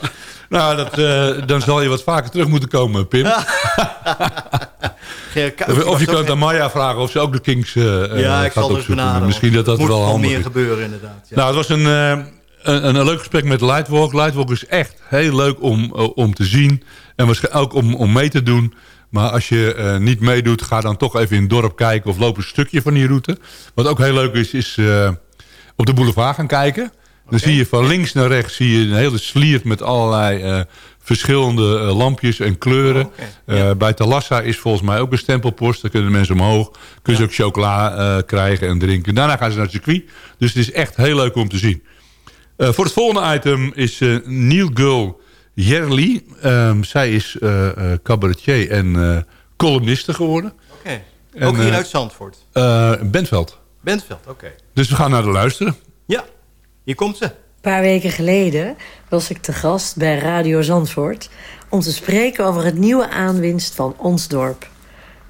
Nou, dat, uh, dan zal je wat vaker terug moeten komen, Pim. of je kunt aan Maya vragen of ze ook de Kings uh, ja, ik zal opzoeken. Misschien dat dat wel handig meer gebeuren, inderdaad. Ja. Nou, het was een, een, een, leuk gesprek met Lightwalk. Lightwalk is echt heel leuk om, om te zien. En waarschijnlijk ook om, om mee te doen. Maar als je uh, niet meedoet, ga dan toch even in het dorp kijken... of loop een stukje van die route. Wat ook heel leuk is, is uh, op de boulevard gaan kijken. Dan zie je van links naar rechts zie je een hele sliert met allerlei uh, verschillende lampjes en kleuren. Oh, okay. ja. Bij Talassa is volgens mij ook een stempelpost. Daar kunnen mensen omhoog. Kunnen ja. ze ook chocola krijgen en drinken. Daarna gaan ze naar het circuit. Dus het is echt heel leuk om te zien. voor het volgende item is Neil Gull Jerli. Um, zij is uh, uh, cabaretier en uh, columniste geworden. Oké. Okay. Ook hier uit Zandvoort? Bentveld. Bentveld, oké. Okay. Dus we gaan naar de luisteren. Ja, hier komt ze. Een paar weken geleden was ik te gast bij Radio Zandvoort... om te spreken over het nieuwe aanwinst van ons dorp.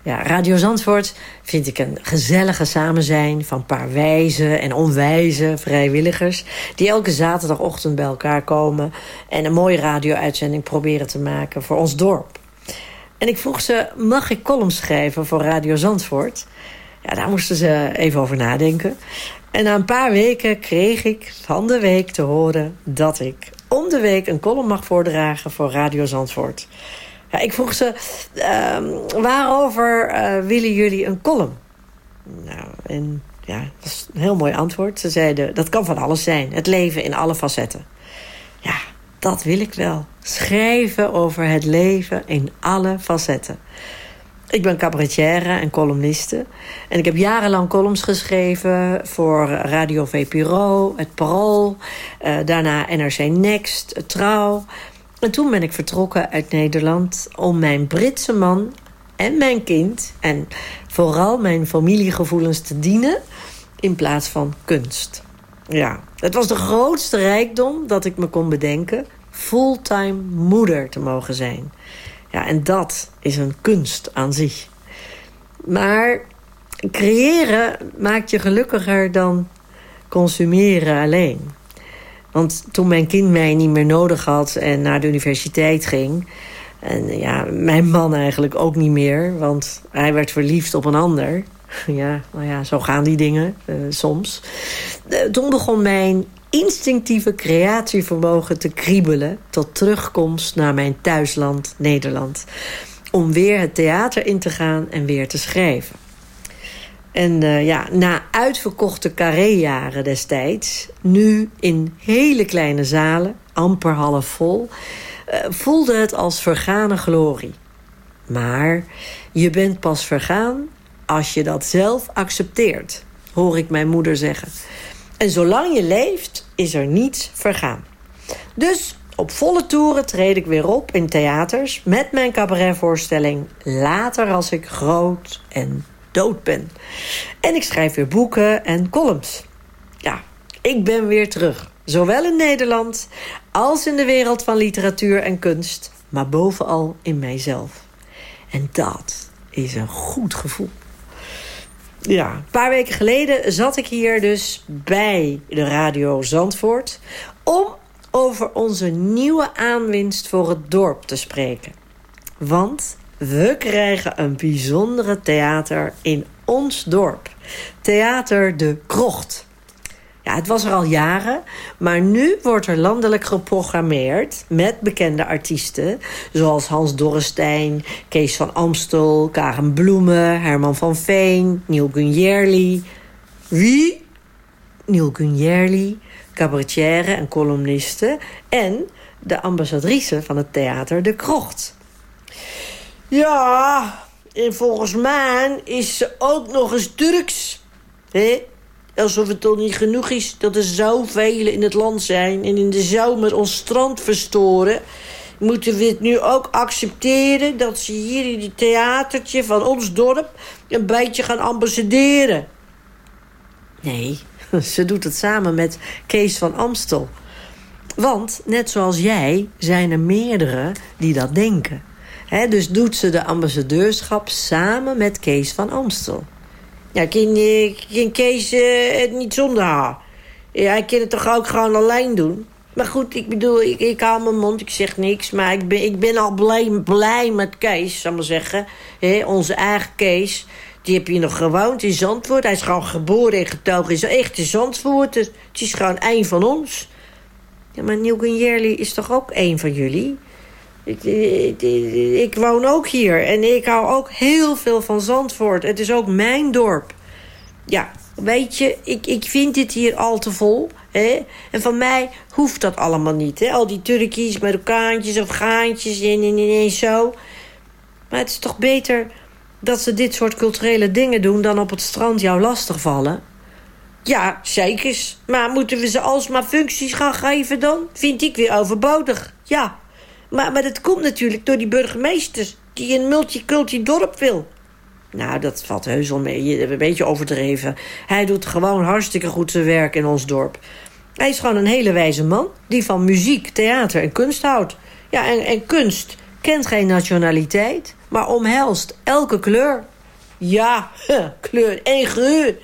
Ja, Radio Zandvoort vind ik een gezellige samenzijn... van een paar wijze en onwijze vrijwilligers... die elke zaterdagochtend bij elkaar komen... en een mooie radio-uitzending proberen te maken voor ons dorp. En ik vroeg ze, mag ik columns schrijven voor Radio Zandvoort? Ja, daar moesten ze even over nadenken. En na een paar weken kreeg ik van de week te horen... dat ik om de week een column mag voordragen voor Radio Zandvoort... Ja, ik vroeg ze, uh, waarover uh, willen jullie een column? Nou, en ja, dat was een heel mooi antwoord. Ze zeiden, dat kan van alles zijn. Het leven in alle facetten. Ja, dat wil ik wel. Schrijven over het leven in alle facetten. Ik ben cabaretière en columniste. En ik heb jarenlang columns geschreven voor Radio VPRO, Het Parool... Uh, daarna NRC Next, Trouw... En toen ben ik vertrokken uit Nederland om mijn Britse man en mijn kind... en vooral mijn familiegevoelens te dienen in plaats van kunst. Ja, het was de grootste rijkdom dat ik me kon bedenken... fulltime moeder te mogen zijn. Ja, en dat is een kunst aan zich. Maar creëren maakt je gelukkiger dan consumeren alleen. Want toen mijn kind mij niet meer nodig had en naar de universiteit ging... en ja, mijn man eigenlijk ook niet meer, want hij werd verliefd op een ander... Ja, nou ja, zo gaan die dingen uh, soms. Uh, toen begon mijn instinctieve creatievermogen te kriebelen... tot terugkomst naar mijn thuisland Nederland. Om weer het theater in te gaan en weer te schrijven. En uh, ja, na uitverkochte carré-jaren destijds... nu in hele kleine zalen, amper half vol... Uh, voelde het als vergane glorie. Maar je bent pas vergaan als je dat zelf accepteert... hoor ik mijn moeder zeggen. En zolang je leeft, is er niets vergaan. Dus op volle toeren treed ik weer op in theaters... met mijn cabaretvoorstelling Later als ik groot en dood ben. En ik schrijf weer boeken en columns. Ja, ik ben weer terug. Zowel in Nederland als in de wereld van literatuur en kunst. Maar bovenal in mijzelf. En dat is een goed gevoel. Ja, een paar weken geleden zat ik hier dus bij de Radio Zandvoort... om over onze nieuwe aanwinst voor het dorp te spreken. Want we krijgen een bijzondere theater in ons dorp. Theater De Krocht. Ja, het was er al jaren, maar nu wordt er landelijk geprogrammeerd... met bekende artiesten, zoals Hans Dorrestein... Kees van Amstel, Karen Bloemen, Herman van Veen... Neil Gunjerli. Wie? Neil Gunjerli, cabaretière en columniste... en de ambassadrice van het theater De Krocht... Ja, en volgens mij is ze ook nog eens Turks. Hè? Alsof het toch niet genoeg is dat er zoveel in het land zijn... en in de zomer ons strand verstoren... moeten we het nu ook accepteren... dat ze hier in het theatertje van ons dorp... een beetje gaan ambassaderen. Nee, ze doet het samen met Kees van Amstel. Want, net zoals jij, zijn er meerdere die dat denken dus doet ze de ambassadeurschap samen met Kees van Amstel. Ja, kan, kan Kees uh, het niet zonder haar? Ja, hij kan het toch ook gewoon alleen doen? Maar goed, ik bedoel, ik, ik hou mijn mond, ik zeg niks. Maar ik ben, ik ben al blij, blij met Kees, zal maar zeggen. Onze eigen Kees. Die heb je nog gewoond in Zandvoort. Hij is gewoon geboren en getogen in echte Zandvoort. Het is gewoon één van ons. Ja, maar Nieuw is toch ook één van jullie? Ik, ik, ik, woon ook hier en ik hou ook heel veel van Zandvoort. Het is ook mijn dorp. Ja, weet je, ik, ik vind dit hier al te vol. Hè? En van mij hoeft dat allemaal niet. Hè? Al die Turkies, Marokkaantjes, Afghaantjes en, en, en, en zo. Maar het is toch beter dat ze dit soort culturele dingen doen... dan op het strand jou lastigvallen? Ja, zeker. Maar moeten we ze alsmaar functies gaan geven dan? Vind ik weer overbodig. Ja, maar, maar dat komt natuurlijk door die burgemeesters... die een multiculti dorp wil. Nou, dat valt heus wel mee. Een beetje overdreven. Hij doet gewoon hartstikke goed zijn werk in ons dorp. Hij is gewoon een hele wijze man... die van muziek, theater en kunst houdt. Ja, en, en kunst kent geen nationaliteit... maar omhelst elke kleur. Ja, kleur en geur.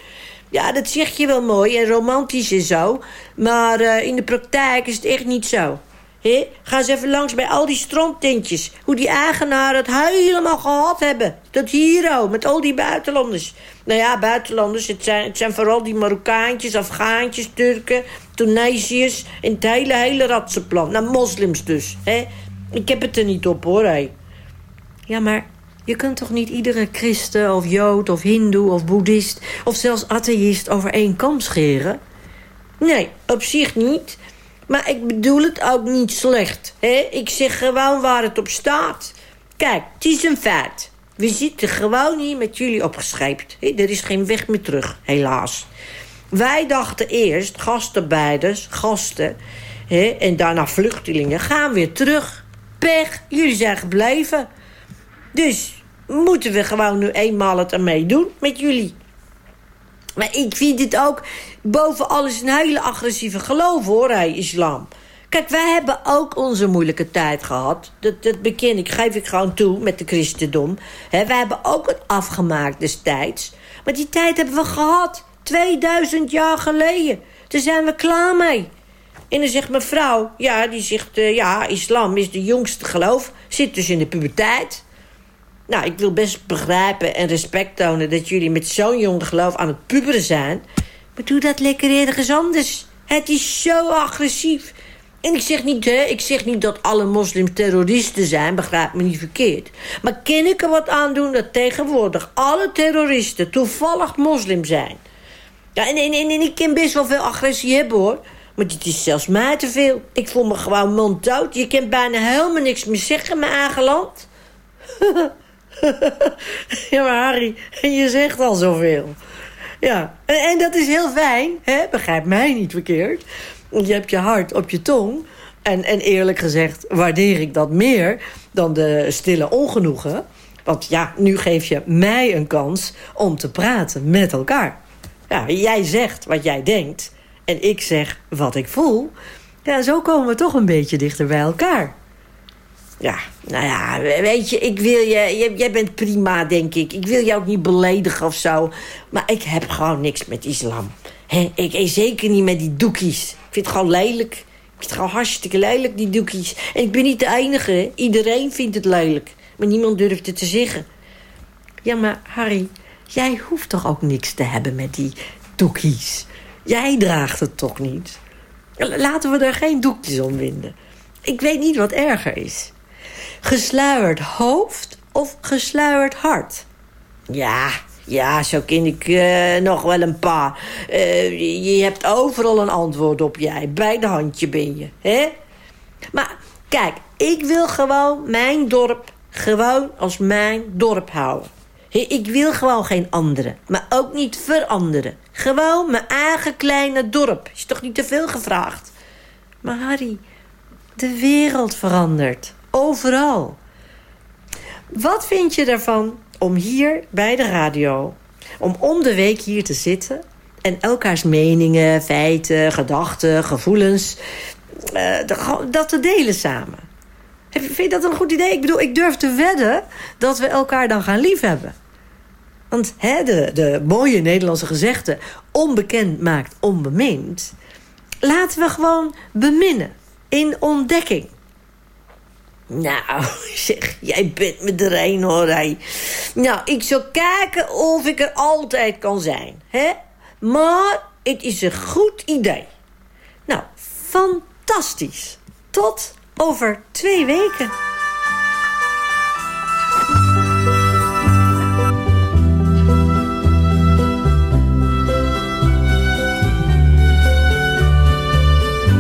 Ja, dat zeg je wel mooi en romantisch en zo. Maar uh, in de praktijk is het echt niet zo. He? Ga eens even langs bij al die strandtentjes. Hoe die eigenaren het helemaal gehad hebben. Dat hier met al die buitenlanders. Nou ja, buitenlanders, het zijn, het zijn vooral die Marokkaantjes, Afghaantjes, Turken, Tunesiërs... en het hele, hele ratsenplan. Nou, moslims dus, hè. Ik heb het er niet op, hoor, hé. Ja, maar je kunt toch niet iedere christen of jood of hindoe of boeddhist... of zelfs atheïst over één kam scheren? Nee, op zich niet... Maar ik bedoel het ook niet slecht. Hè? Ik zeg gewoon waar het op staat. Kijk, het is een feit. We zitten gewoon hier met jullie opgescheept. Er is geen weg meer terug, helaas. Wij dachten eerst, gastenbeiders, gasten... Hè, en daarna vluchtelingen, gaan weer terug. Pech, jullie zijn gebleven. Dus moeten we gewoon nu eenmaal het ermee doen met jullie. Maar ik vind het ook boven alles een hele agressieve geloof, hoor, hij, islam. Kijk, wij hebben ook onze moeilijke tijd gehad. Dat, dat ik, geef ik gewoon toe met de christendom. He, wij hebben ook het afgemaakt destijds. Maar die tijd hebben we gehad. 2000 jaar geleden. Daar zijn we klaar mee. En dan zegt mevrouw, ja, die zegt... Uh, ja, islam is de jongste geloof. Zit dus in de puberteit. Nou, ik wil best begrijpen en respect tonen... dat jullie met zo'n jong geloof aan het puberen zijn... Maar doe dat lekker ergens anders. Het is zo agressief. En ik zeg niet, hè, ik zeg niet dat alle moslims terroristen zijn, begrijp me niet verkeerd. Maar ken ik er wat aan doen dat tegenwoordig alle terroristen toevallig moslim zijn? Ja, en, en ik ken best wel veel agressie hebben, hoor. Maar dit is zelfs mij te veel. Ik voel me gewoon monddood. Je kan bijna helemaal niks meer zeggen in mijn eigen land. ja, maar Harry, je zegt al zoveel. Ja, en, en dat is heel fijn, hè? begrijp mij niet verkeerd. Je hebt je hart op je tong. En, en eerlijk gezegd waardeer ik dat meer dan de stille ongenoegen. Want ja, nu geef je mij een kans om te praten met elkaar. Ja, jij zegt wat jij denkt en ik zeg wat ik voel. Ja, zo komen we toch een beetje dichter bij elkaar. Ja, nou ja, weet je, ik wil je... Jij bent prima, denk ik. Ik wil jou ook niet beledigen of zo. Maar ik heb gewoon niks met islam. He, ik, zeker niet met die doekies. Ik vind het gewoon lelijk. Ik vind het gewoon hartstikke lelijk, die doekies. En ik ben niet de enige. Iedereen vindt het lelijk. Maar niemand durft het te zeggen. Ja, maar Harry, jij hoeft toch ook niks te hebben met die doekies? Jij draagt het toch niet? Laten we er geen doekjes om winden. Ik weet niet wat erger is. Gesluierd hoofd of gesluierd hart? Ja, ja, zo ken ik uh, nog wel een paar. Uh, je hebt overal een antwoord op jij. Bij de handje ben je, hè? Maar kijk, ik wil gewoon mijn dorp gewoon als mijn dorp houden. Ik wil gewoon geen andere, maar ook niet veranderen. Gewoon mijn eigen kleine dorp. Is toch niet te veel gevraagd? Maar Harry, de wereld verandert. Overal. Wat vind je ervan om hier bij de radio... om om de week hier te zitten... en elkaars meningen, feiten, gedachten, gevoelens... Uh, dat te delen samen? Vind je dat een goed idee? Ik bedoel, ik durf te wedden dat we elkaar dan gaan liefhebben. Want hè, de, de mooie Nederlandse gezegde... onbekend maakt onbemind... laten we gewoon beminnen in ontdekking. Nou, zeg, jij bent me er een hoor, hij. Nou, ik zal kijken of ik er altijd kan zijn, hè? Maar het is een goed idee. Nou, fantastisch. Tot over twee weken.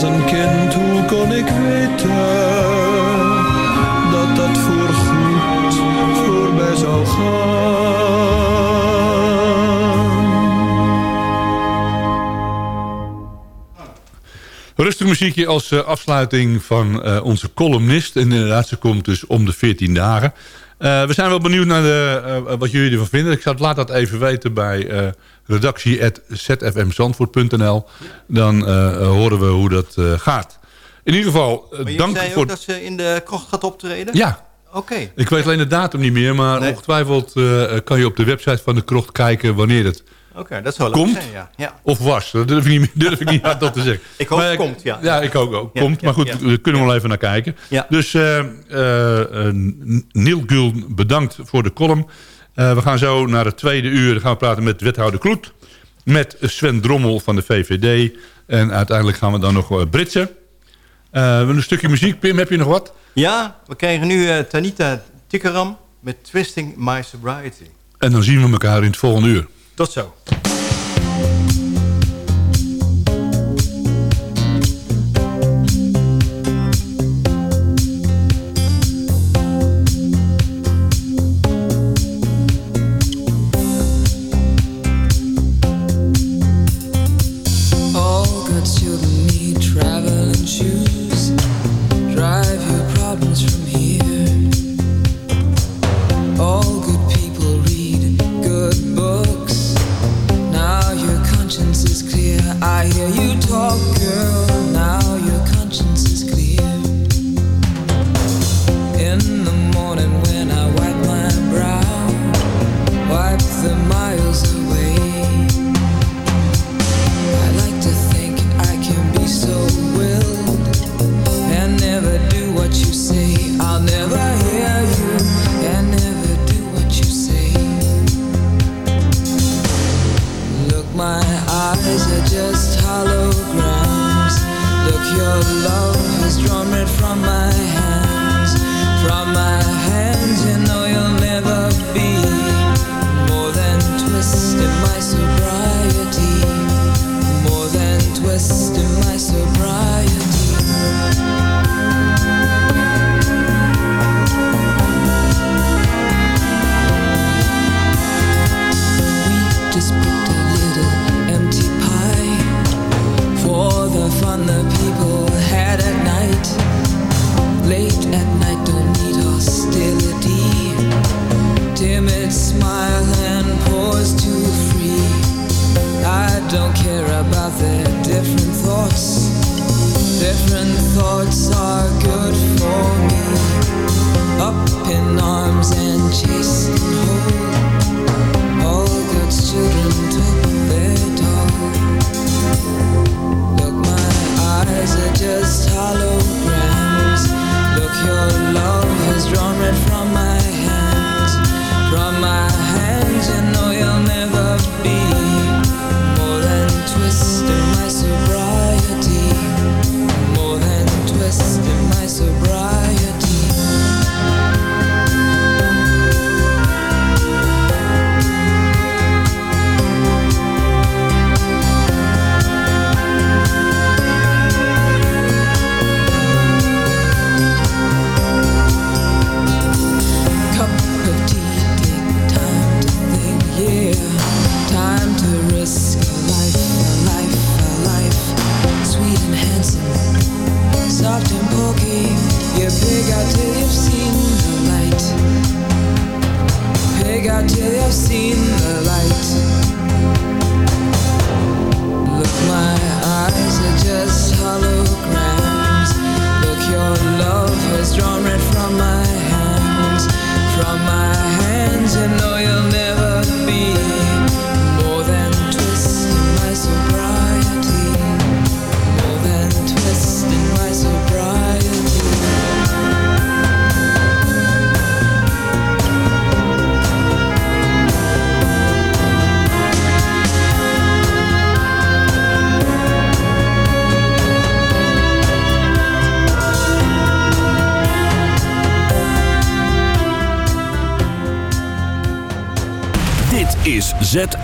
Was een kind, hoe kon ik weten dat dat voorgoed voorbij zou gaan? Rustig muziekje als uh, afsluiting van uh, onze columnist. En inderdaad, ze komt dus om de 14 dagen. Uh, we zijn wel benieuwd naar de, wat jullie ervan vinden. Ik zal laat dat even weten bij redactie.zfmzandvoort.nl. Dan uh, horen we hoe dat uh, gaat. In ieder geval, uh, dank zei voor... ook dat ze in de krocht gaat optreden? Ja. Oké. Okay. Ik weet alleen de datum niet meer, maar nee. ongetwijfeld kan je op de website van de krocht kijken wanneer het Oké, okay, dat zou komt leuk zijn, ja. ja. of was. Dat durf ik niet, durf ik niet hard te zeggen. ik hoop maar, het komt, ja. Ja, ik ook. ook. komt, ja, maar goed, we kunnen wel even naar kijken. Dus uh, Neil Gul, bedankt voor de column. Uh, we gaan zo naar het tweede uur. Dan gaan we praten met wethouder Kloet. Met Sven Drommel van de VVD. En uiteindelijk gaan we dan nog uh, britsen. Uh, een stukje muziek. Pim, heb je nog wat? Ja, we krijgen nu uh, Tanita Tikaram met Twisting My Sobriety. En dan zien we elkaar in het volgende uur. Tot zo.